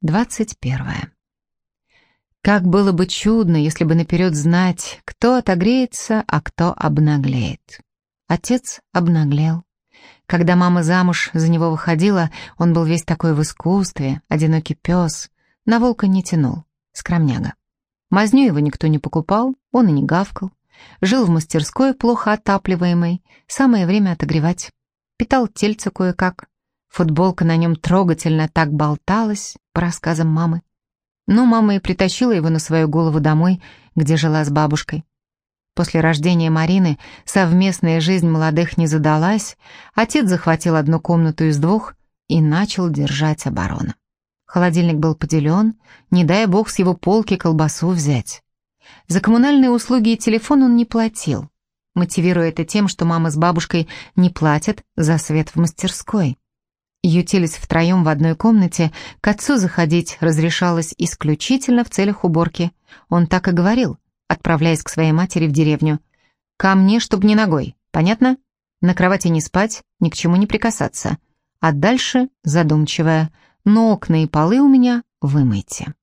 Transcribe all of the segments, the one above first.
21. Как было бы чудно, если бы наперед знать, кто отогреется, а кто обнаглеет. Отец обнаглел. Когда мама замуж за него выходила, он был весь такой в искусстве, одинокий пес, на волка не тянул, скромняга. Мазню его никто не покупал, он и не гавкал. Жил в мастерской, плохо отапливаемой, самое время отогревать. Питал тельце кое-как. Футболка на нем трогательно так болталась, по рассказам мамы. Но мама и притащила его на свою голову домой, где жила с бабушкой. После рождения Марины совместная жизнь молодых не задалась, отец захватил одну комнату из двух и начал держать оборону. Холодильник был поделен, не дай бог с его полки колбасу взять. За коммунальные услуги и телефон он не платил, мотивируя это тем, что мама с бабушкой не платят за свет в мастерской. Ютились втроем в одной комнате, к отцу заходить разрешалось исключительно в целях уборки. Он так и говорил, отправляясь к своей матери в деревню. «Ко мне, чтоб не ногой, понятно? На кровати не спать, ни к чему не прикасаться. А дальше задумчивая, но окна и полы у меня вымойте».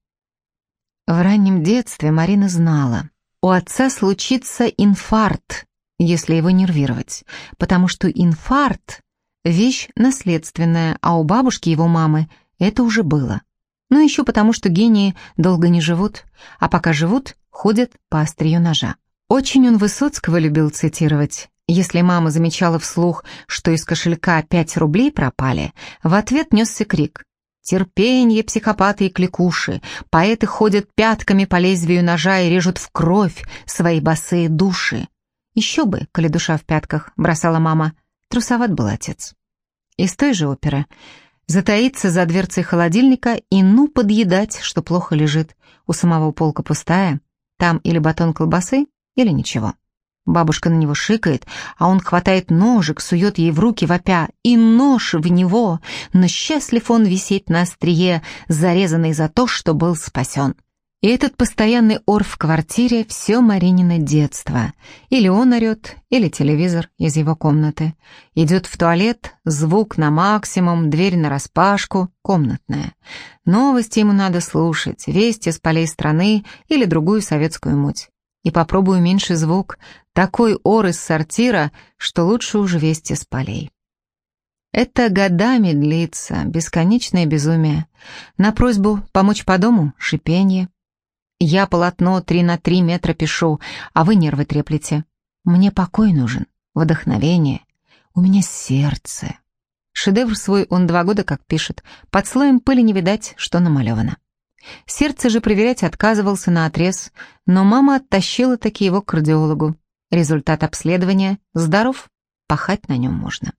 В раннем детстве Марина знала, у отца случится инфаркт, если его нервировать, потому что инфаркт – вещь наследственная, а у бабушки его мамы это уже было. Ну еще потому, что гении долго не живут, а пока живут, ходят по острию ножа. Очень он Высоцкого любил цитировать. Если мама замечала вслух, что из кошелька пять рублей пропали, в ответ несся крик Терпенье, психопаты и кликуши, поэты ходят пятками по лезвию ножа и режут в кровь свои босые души. Еще бы, коли душа в пятках, бросала мама. Трусоват был отец. Из той же оперы. Затаиться за дверцей холодильника и ну подъедать, что плохо лежит. У самого полка пустая. Там или батон колбасы, или ничего. Бабушка на него шикает, а он хватает ножик, сует ей в руки вопя, и нож в него, но счастлив он висеть на острие, зарезанный за то, что был спасен. И этот постоянный ор в квартире — все Маринино детство. Или он орет, или телевизор из его комнаты. Идет в туалет, звук на максимум, дверь нараспашку, комнатная. Новости ему надо слушать, вести с полей страны или другую советскую муть и попробую меньше звук. Такой ор из сортира, что лучше уже вести с полей. Это годами длится, бесконечное безумие. На просьбу помочь по дому — шипенье. Я полотно три на три метра пишу, а вы нервы треплете. Мне покой нужен, вдохновение. У меня сердце. Шедевр свой он два года как пишет. Под слоем пыли не видать, что намалевано. Сердце же проверять отказывался на отрез, но мама оттащила таки его к кардиологу. Результат обследования – здоров, пахать на нем можно.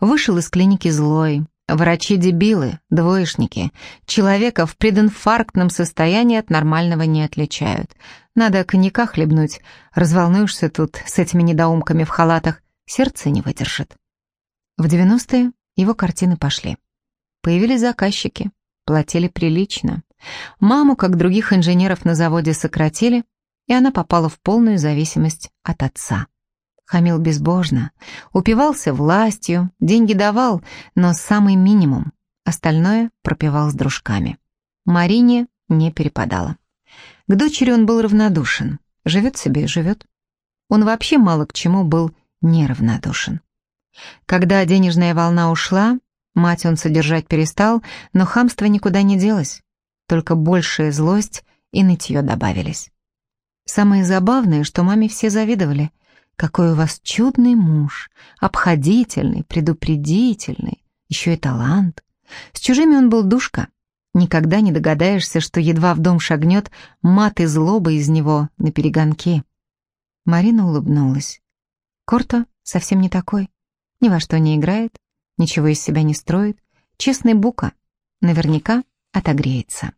Вышел из клиники злой. Врачи-дебилы, двоечники. Человека в прединфарктном состоянии от нормального не отличают. Надо коньяка хлебнуть. Разволнуешься тут с этими недоумками в халатах. Сердце не выдержит. В 90-е его картины пошли. Появились заказчики. Платили прилично. Маму, как других инженеров на заводе, сократили, и она попала в полную зависимость от отца. Хамил безбожно, упивался властью, деньги давал, но самый минимум, остальное пропивал с дружками. Марине не перепадало. К дочери он был равнодушен, живет себе и живет. Он вообще мало к чему был неравнодушен. Когда денежная волна ушла, мать он содержать перестал, но хамство никуда не делось только большая злость и нытье добавились. Самое забавное, что маме все завидовали. Какой у вас чудный муж, обходительный, предупредительный, еще и талант. С чужими он был душка. Никогда не догадаешься, что едва в дом шагнет, мат и злоба из него на перегонки. Марина улыбнулась. Корто совсем не такой. Ни во что не играет, ничего из себя не строит. Честный бука. Наверняка отогреется.